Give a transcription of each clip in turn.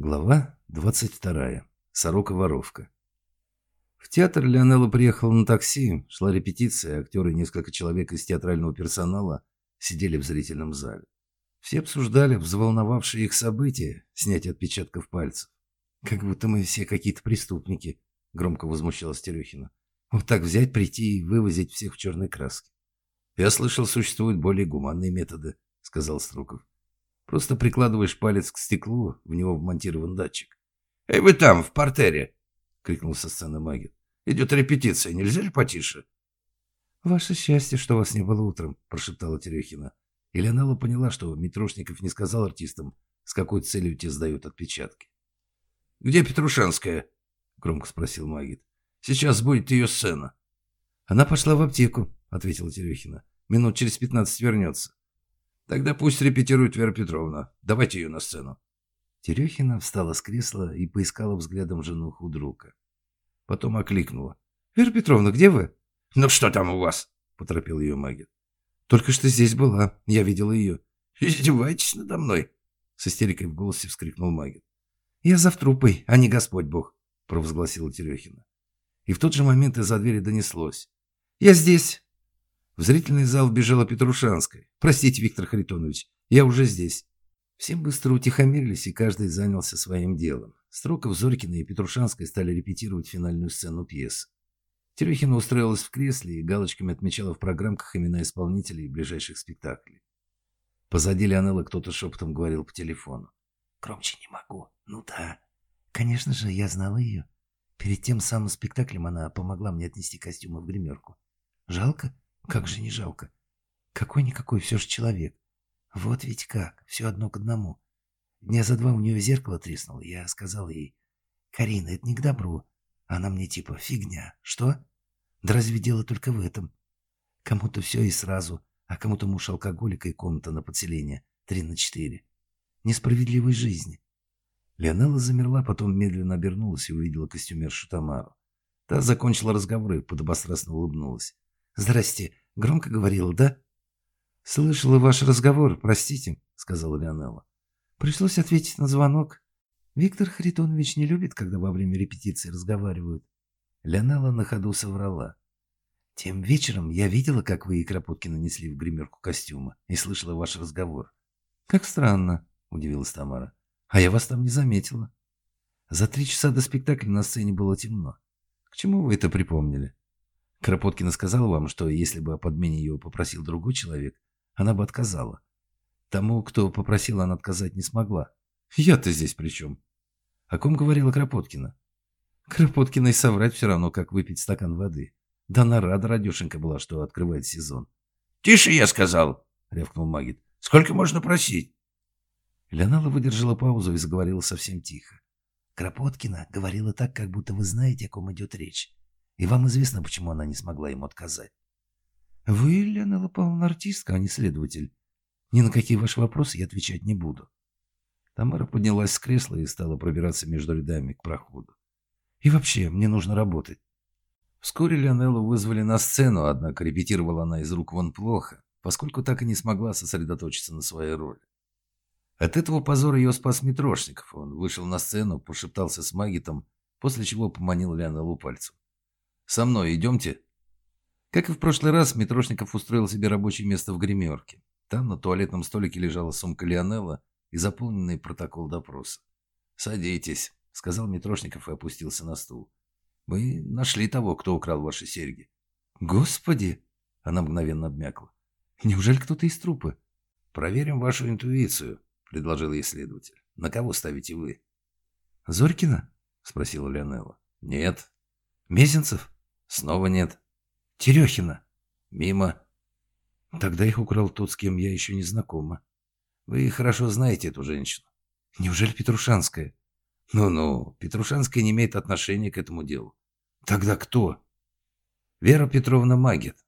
Глава 22. Сорока-воровка. В театр Леонелла приехала на такси, шла репетиция, актеры и несколько человек из театрального персонала сидели в зрительном зале. Все обсуждали взволновавшие их события, снятие отпечатков пальцев. «Как будто мы все какие-то преступники», — громко возмущалась Терехина. «Вот так взять, прийти и вывозить всех в черной краске». «Я слышал, существуют более гуманные методы», — сказал Струков. Просто прикладываешь палец к стеклу, в него вмонтирован датчик. «Эй, вы там, в портере!» — крикнул со сцены Магит. «Идет репетиция, нельзя ли потише?» «Ваше счастье, что вас не было утром», — прошептала Терехина. И Леонела поняла, что Митрошников не сказал артистам, с какой целью те сдают отпечатки. «Где Петрушанская?» — громко спросил Магит. «Сейчас будет ее сцена». «Она пошла в аптеку», — ответила Терехина. «Минут через пятнадцать вернется». Тогда пусть репетирует Вера Петровна. Давайте ее на сцену. Терехина встала с кресла и поискала взглядом жену худрука. Потом окликнула. «Вера Петровна, где вы?» «Ну что там у вас?» — поторопил ее Магит. «Только что здесь была. Я видела ее». «Издеваетесь надо мной?» — с истерикой в голосе вскрикнул Магит. «Я за трупой, а не Господь Бог», — провозгласила Терехина. И в тот же момент из-за двери донеслось. «Я здесь. В зрительный зал вбежала Петрушанская. «Простите, Виктор Харитонович, я уже здесь». Все быстро утихомирились, и каждый занялся своим делом. Строков, Зорькина и Петрушанская стали репетировать финальную сцену пьесы. Терехина устроилась в кресле и галочками отмечала в программках имена исполнителей ближайших спектаклей. Позади Леонела кто-то шепотом говорил по телефону. «Громче не могу. Ну да. Конечно же, я знала ее. Перед тем самым спектаклем она помогла мне отнести костюмы в гримерку. Жалко, как же не жалко. Какой-никакой все же человек. Вот ведь как, все одно к одному. Дня за два у нее зеркало треснуло. Я сказал ей, «Карина, это не к добру». Она мне типа, «Фигня». Что? Да разве дело только в этом? Кому-то все и сразу, а кому-то муж алкоголика и комната на подселение. Три на четыре. Несправедливой жизни. Леонела замерла, потом медленно обернулась и увидела костюмершу Тамару. Та закончила разговор и подобострастно улыбнулась. «Здрасте. Громко говорила, да?» «Слышала ваш разговор, простите», — сказала Леонелла. «Пришлось ответить на звонок. Виктор Харитонович не любит, когда во время репетиции разговаривают». Леонелла на ходу соврала. «Тем вечером я видела, как вы и Кропоткина нанесли в гримерку костюма и слышала ваш разговор». «Как странно», — удивилась Тамара. «А я вас там не заметила». За три часа до спектакля на сцене было темно. К чему вы это припомнили? Кропоткина сказала вам, что если бы о подмене ее попросил другой человек, она бы отказала. Тому, кто попросил, она отказать не смогла. Я-то здесь при чем? О ком говорила Кропоткина? Кропоткиной соврать все равно, как выпить стакан воды. Да она рада, радешенька была, что открывает сезон. «Тише, я сказал!» — рявкнул Магит. «Сколько можно просить?» Леонала выдержала паузу и заговорила совсем тихо. Кропоткина говорила так, как будто вы знаете, о ком идет речь. И вам известно, почему она не смогла ему отказать. Вы, Лена Павловна, артистка, а не следователь. Ни на какие ваши вопросы я отвечать не буду. Тамара поднялась с кресла и стала пробираться между рядами к проходу. И вообще, мне нужно работать. Вскоре Леонеллу вызвали на сцену, однако репетировала она из рук вон плохо, поскольку так и не смогла сосредоточиться на своей роли. От этого позора ее спас Митрошников. Он вышел на сцену, пошептался с Магитом, после чего поманил Леонеллу пальцем. Со мной идемте». Как и в прошлый раз, Митрошников устроил себе рабочее место в гримерке. Там на туалетном столике лежала сумка Лионелла и заполненный протокол допроса. «Садитесь», — сказал Митрошников и опустился на стул. «Мы нашли того, кто украл ваши серьги». «Господи!» — она мгновенно обмякла. «Неужели кто-то из трупы?» «Проверим вашу интуицию», — предложил исследователь. «На кого ставите вы?» «Зорькина?» — спросила Леонелла. «Нет». «Мезенцев?» Снова нет. Терехина. Мимо. Тогда их украл тот, с кем я еще не знакома. Вы хорошо знаете эту женщину. Неужели Петрушанская? Ну-ну, Петрушанская не имеет отношения к этому делу. Тогда кто? Вера Петровна Магет.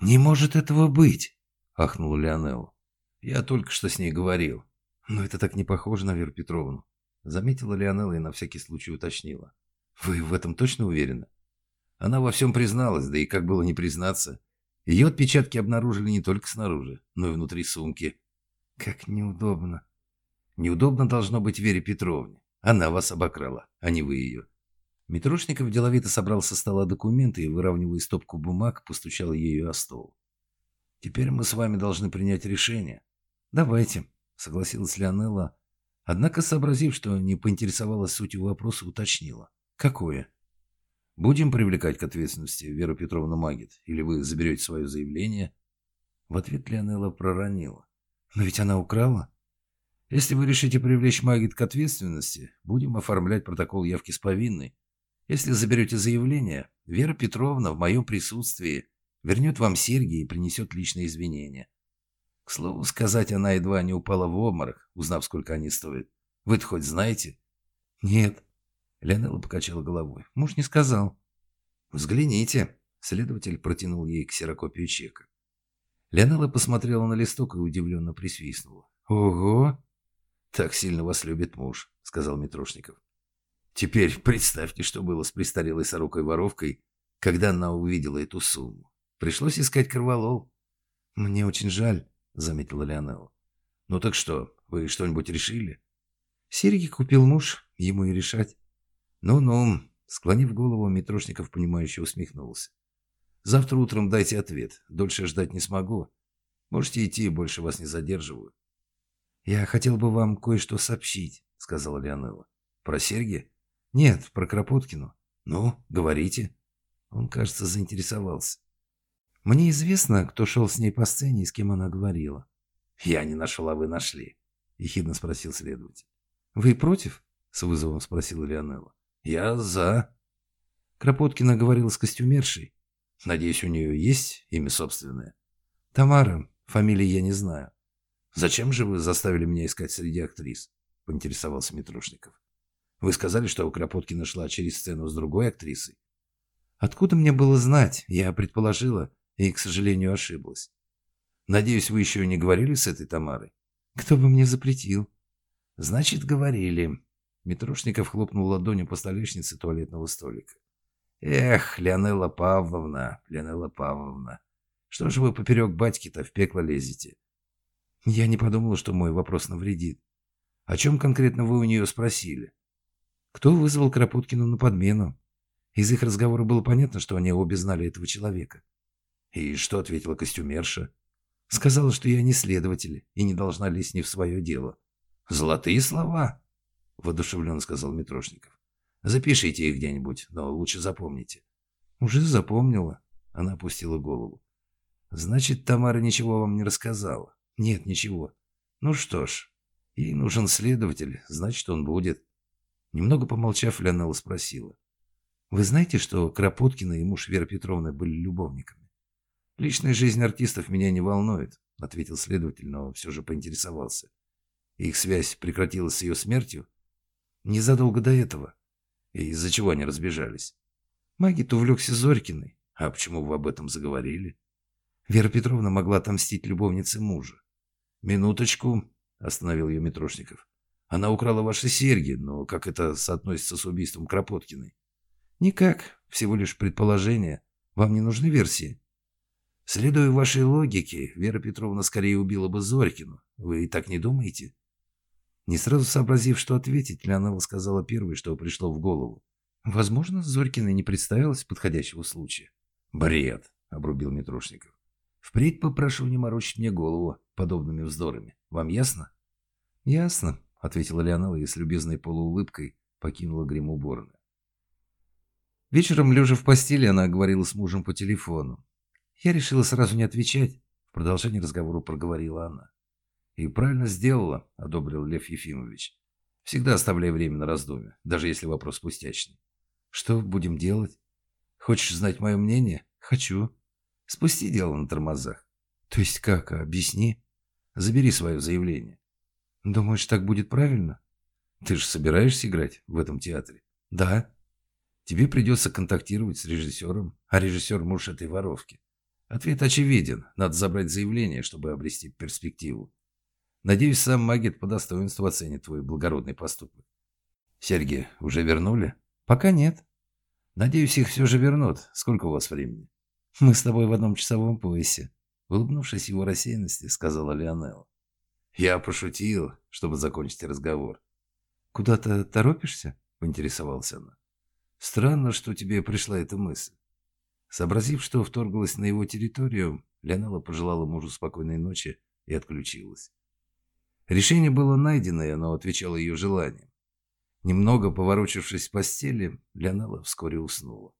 Не может этого быть, ахнул Леонелла. Я только что с ней говорил. Но это так не похоже на Веру Петровну. Заметила Леонелла и на всякий случай уточнила. Вы в этом точно уверены? Она во всем призналась, да и как было не признаться. Ее отпечатки обнаружили не только снаружи, но и внутри сумки. Как неудобно. Неудобно должно быть Вере Петровне. Она вас обокрала, а не вы ее. Митрошников деловито собрал со стола документы и, выравнивая стопку бумаг, постучал ею о стол. «Теперь мы с вами должны принять решение». «Давайте», — согласилась Леонелла, однако, сообразив, что не поинтересовалась сутью вопроса, уточнила. «Какое?» «Будем привлекать к ответственности Веру Петровну Магит, или вы заберете свое заявление?» В ответ Леонелла проронила. «Но ведь она украла». «Если вы решите привлечь Магит к ответственности, будем оформлять протокол явки с повинной. Если заберете заявление, Вера Петровна в моем присутствии вернет вам серьги и принесет личные извинения. К слову сказать, она едва не упала в обморок, узнав, сколько они стоят. Вы-то хоть знаете? Нет. Леонела покачала головой. Муж не сказал. Взгляните. Следователь протянул ей ксерокопию чека. Леонела посмотрела на листок и удивленно присвистнула. «Ого! Так сильно вас любит муж», — сказал Митрошников. Теперь представьте, что было с престарелой сорокой-воровкой, когда она увидела эту сумму. Пришлось искать корвалол. «Мне очень жаль», — заметила Леонелла. «Ну так что, вы что-нибудь решили?» «Серьги купил муж, ему и решать». «Ну-ну», — склонив голову, Митрошников, понимающе усмехнулся. «Завтра утром дайте ответ. Дольше ждать не смогу. Можете идти, больше вас не задерживаю». «Я хотел бы вам кое-что сообщить», — сказала Леонелла. «Про серьги?» «Нет, про Кропоткину». «Ну, говорите». Он, кажется, заинтересовался. «Мне известно, кто шел с ней по сцене и с кем она говорила». «Я не нашел, а вы нашли», — ехидно спросил следователь. «Вы против?» — с вызовом спросила Леонелла. «Я за». Кропоткина говорила с костюмершей. «Надеюсь, у нее есть имя собственное?» «Тамара. Фамилии я не знаю». «Зачем же вы заставили меня искать среди актрис?» — поинтересовался Митрушников. Вы сказали, что у Кропоткина шла через сцену с другой актрисой. Откуда мне было знать? Я предположила и, к сожалению, ошиблась. Надеюсь, вы еще не говорили с этой Тамарой? Кто бы мне запретил? Значит, говорили. Митрошников хлопнул ладонью по столешнице туалетного столика. Эх, Леонелла Павловна, Леонелла Павловна, что же вы поперек батьки-то в пекло лезете? Я не подумала, что мой вопрос навредит. О чем конкретно вы у нее спросили? Кто вызвал Кропоткину на подмену? Из их разговора было понятно, что они обе знали этого человека. И что ответила костюмерша? Сказала, что я не следователь и не должна лезть не в свое дело. «Золотые слова!» — воодушевленно сказал Митрошников. «Запишите их где-нибудь, но лучше запомните». «Уже запомнила». Она опустила голову. «Значит, Тамара ничего вам не рассказала?» «Нет, ничего». «Ну что ж, ей нужен следователь, значит, он будет». Немного помолчав, Леонела спросила. «Вы знаете, что Кропоткина и муж Веры Петровны были любовниками?» «Личная жизнь артистов меня не волнует», — ответил следователь, но все же поинтересовался. «Их связь прекратилась с ее смертью?» «Незадолго до этого». «И из-за чего они разбежались?» Магит увлекся Зорькиной. «А почему вы об этом заговорили?» Вера Петровна могла отомстить любовнице мужа. «Минуточку», — остановил ее Митрошников. Она украла ваши серьги, но как это соотносится с убийством Кропоткиной? Никак, всего лишь предположение. Вам не нужны версии? Следуя вашей логике, Вера Петровна скорее убила бы Зорькину. Вы и так не думаете? Не сразу сообразив, что ответить, Леонела сказала первое, что пришло в голову. Возможно, Зорькиной не представилось подходящего случая. «Бред!» — обрубил Митрошников. «Впредь попрошу не морочить мне голову подобными вздорами. Вам ясно?» «Ясно», — ответила Леонела и с любезной полуулыбкой покинула грим уборную. Вечером, лежа в постели, она говорила с мужем по телефону. Я решила сразу не отвечать. В продолжении разговора проговорила она. «И правильно сделала», — одобрил Лев Ефимович. «Всегда оставляй время на раздумье, даже если вопрос пустячный». «Что будем делать?» «Хочешь знать мое мнение?» «Хочу». «Спусти дело на тормозах». «То есть как? Объясни». «Забери свое заявление». Думаешь, так будет правильно? Ты же собираешься играть в этом театре? Да. Тебе придется контактировать с режиссером, а режиссер муж этой воровки. Ответ очевиден. Надо забрать заявление, чтобы обрести перспективу. Надеюсь, сам Магет по достоинству оценит твой благородный поступок. Серьги уже вернули? Пока нет. Надеюсь, их все же вернут. Сколько у вас времени? Мы с тобой в одном часовом поясе. Улыбнувшись его рассеянности, сказала Леонелла. Я пошутил, чтобы закончить разговор. «Куда-то торопишься?» – поинтересовалась она. «Странно, что тебе пришла эта мысль». Сообразив, что вторглась на его территорию, Леонела пожелала мужу спокойной ночи и отключилась. Решение было найдено, и оно отвечало ее желаниям. Немного поворочившись в постели, Леонела вскоре уснула.